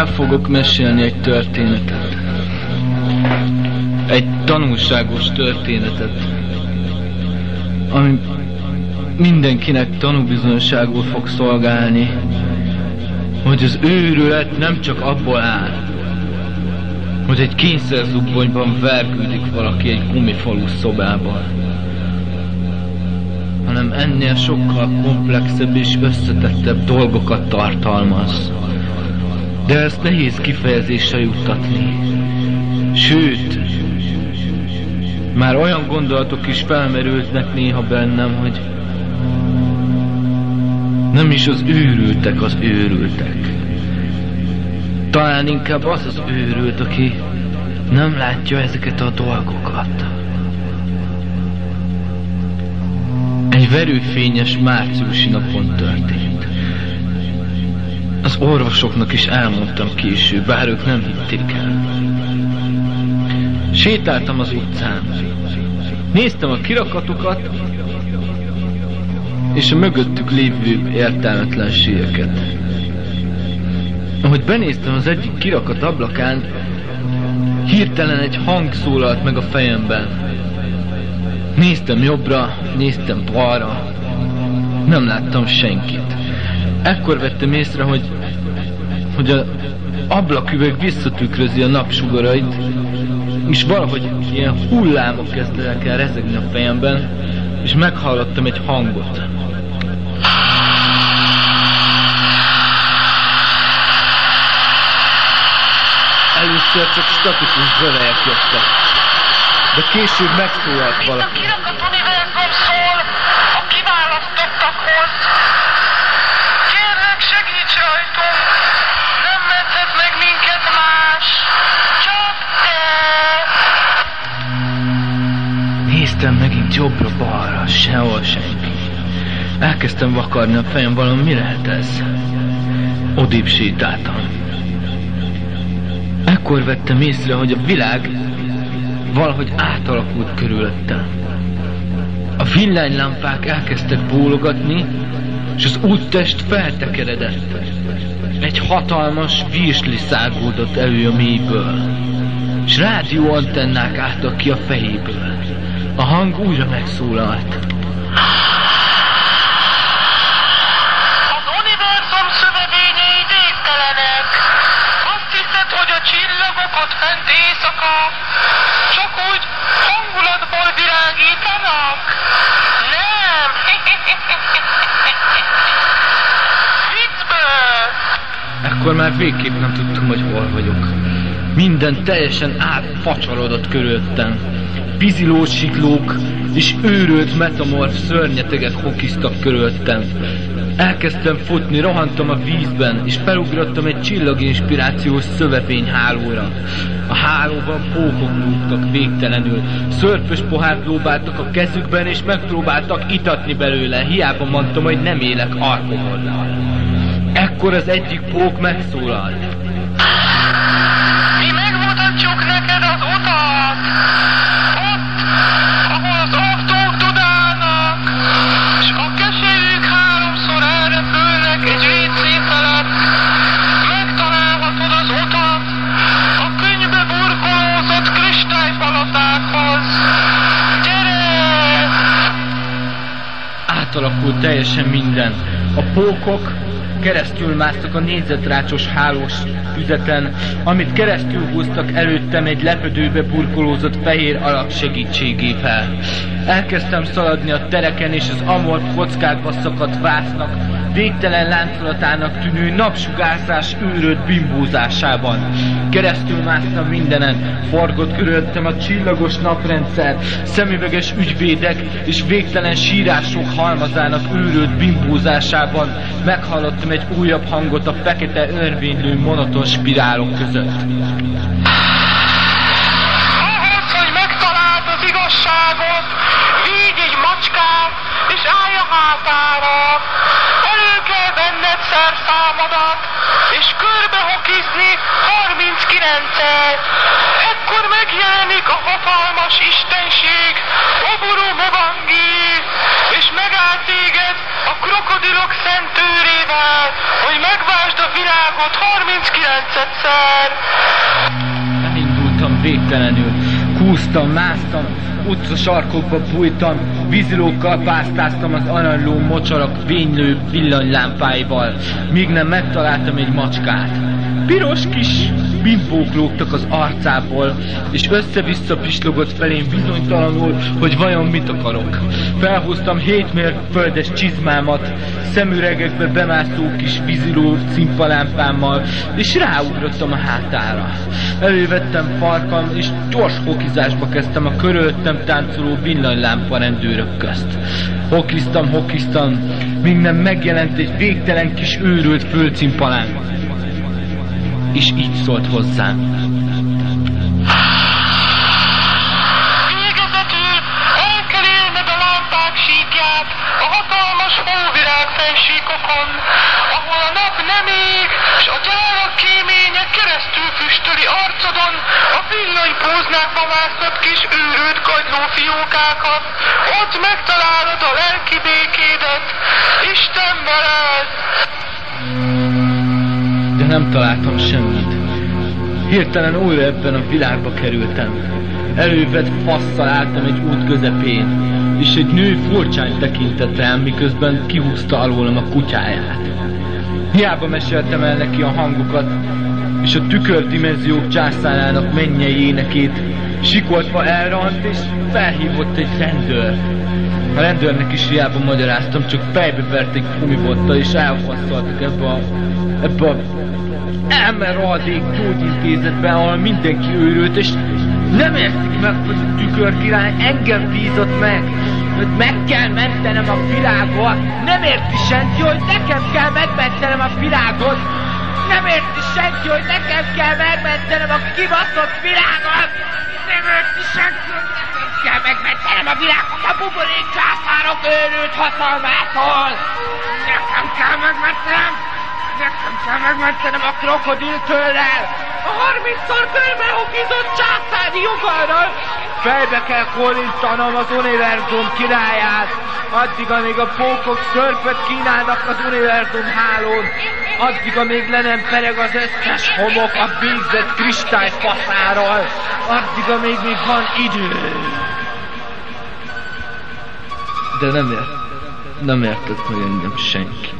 El fogok mesélni egy történetet. Egy tanulságos történetet, ami mindenkinek tanúbizonyságul fog szolgálni, hogy az őrület nem csak abból áll, hogy egy kényszerzubbonyban vergődik valaki egy gumifalú szobában, hanem ennél sokkal komplexebb és összetettebb dolgokat tartalmaz. De ezt nehéz kifejezésre juttatni. Sőt, már olyan gondolatok is felmerültnek néha bennem, hogy nem is az őrültek az őrültek. Talán inkább az az őrült, aki nem látja ezeket a dolgokat. Egy verőfényes márciusi napon történt. Orvosoknak is elmondtam később, bár ők nem hitték el. Sétáltam az utcán. Néztem a kirakatokat, és a mögöttük lévő értelmetlenségeket. Ahogy benéztem az egyik kirakat ablakán, hirtelen egy hang szólalt meg a fejemben. Néztem jobbra, néztem balra, nem láttam senkit. Ekkor vettem észre, hogy, hogy a ablaküveg visszatükrözi a napsugarait, és valahogy ilyen hullámok kezdtek el rezegni a fejemben, és meghallottam egy hangot. Először csak statikus zölejek jöttek. De később megszólalt valaki. Néztem megint jobbra-balra, sehol senki. Elkezdtem vakarni a fejem, valami mi lehet ez? Odébb sétáltam. Ekkor vettem észre, hogy a világ valahogy átalakult körülöttem. A villánylámpák elkezdtek bólogatni, és az úttest feltekeredett. Egy hatalmas vírsli szágódott elő a mélyből, és rádióantennák álltak ki a fejéből. A hang újra megszólalt. Az univerzum szövevényei végtelenek. Azt hiszed, hogy a csillagok ott fent éjszaka csak úgy hangulatból virágítanak? Nem! Viccből! Ekkor már végképp nem tudtam, hogy hol vagyok. Minden teljesen átfacsarodott körülöttem. Bizilós siklók és őrült metamorf szörnyetegek hokiztak körülöttem. Elkezdtem futni, rohantam a vízben, és felugrottam egy csillaginspirációs szövevényhálóra. A hálóban pókok lúgtak végtelenül. Szörpös pohárt lóbáltak a kezükben, és megpróbáltak itatni belőle. Hiába mondtam, hogy nem élek alkohollal. Ekkor az egyik pók megszólalt. Átalakult teljesen minden. A pókok keresztül másztak a négyzetrácsos hálós tüzeten, amit keresztül húztak előttem egy lepödőbe burkolózott fehér alak segítségével. Elkezdtem szaladni a tereken, és az amorf kockákba szakadt vásznak, végtelen láncolatának tűnő napsugárzás őröd bimbózásában. Keresztül másztam mindenen, forgott körülöttem a csillagos naprendszer, szemüveges ügyvédek és végtelen sírások halmazának őröd bimbózásában. Meghallottam egy újabb hangot a fekete örvénylő monoton spirálok között. Ahhoz, hogy megtaláld az igazságot, vigy egy macskát, és állj a hátára. Venned szerszámodat, és körbehokizni 39-et. Ekkor megjelenik a hatalmas istenség, Oburu Mobangi, és megáll téged a krokodilok szent őrével, hogy megvásd a világot volt 39-szer. Végtelenül. Kúztam, másztam, utca sarkokba bújtam, vízilókkal pásztáztam az aranyló mocsarak vénylő villanylámpáival, míg nem megtaláltam egy macskát. Piros kis bimbók lógtak az arcából, és össze-vissza pislogott felém bizonytalanul, hogy vajon mit akarok. Felhúztam hét mérföldes csizmámat, szemüregekbe bemászó kis víziló cimpalámpámmal, és ráugrottam a hátára. Elővettem farkam, és gyors hokizásba kezdtem a körülöttem táncoló villanylámpa rendőrök közt. Hokiztam, hokiztam, míg nem megjelent egy végtelen kis őrült földcimpalánk és így szólt hozzám. Végezetül el a lámpák síkját a hatalmas hóvirág fensíkokon, ahol a nap nem ég, s a gyárak kéménye keresztül füstöli arcodon a villanypóznákba mászott kis őrült kagyló fiókákat. Ott megtalálod a lelki békédet. Isten barát! De nem találtam semmit. Hirtelen újra ebben a világba kerültem. Elővett fasszal álltam egy út közepén, és egy nő furcsán tekintett rám, miközben kihúzta alólam a kutyáját. Hiába meséltem el neki a hangokat, és a tükördimenziók császárának mennyei énekét, sikoltva elrant, és felhívott egy rendőrt. A rendőrnek is hiába magyaráztam, csak fejbe verték gumibottal, és elfaszoltak ebbe a, ebbe a elmeradék gyógyintézetben, ahol mindenki őrült, és nem értik meg, hogy a tükörkirály engem bízott meg, hogy meg kell mentenem a világot. Nem érti senki, hogy nekem kell megmentenem a világot. Nem érti senki, hogy nekem kell megmentenem a kibaszott világot. Nem érti senki, hogy nekem kell megmentenem a világot a buborék császárok őrült hatalmától. Nekem kell megmentenem. Nekem kell megmentenem a krokodiltőrrel! A 30-szor körbehokizott császári jogarral! Fejbe kell korintanom az univerzum királyát! Addig, amíg a pókok szörpöt kínálnak az univerzum hálón! Addig, amíg le nem pereg az összes homok a végzett kristályfaszáról! Addig, amíg még van idő! De nem ért, nem értett meg engem senki.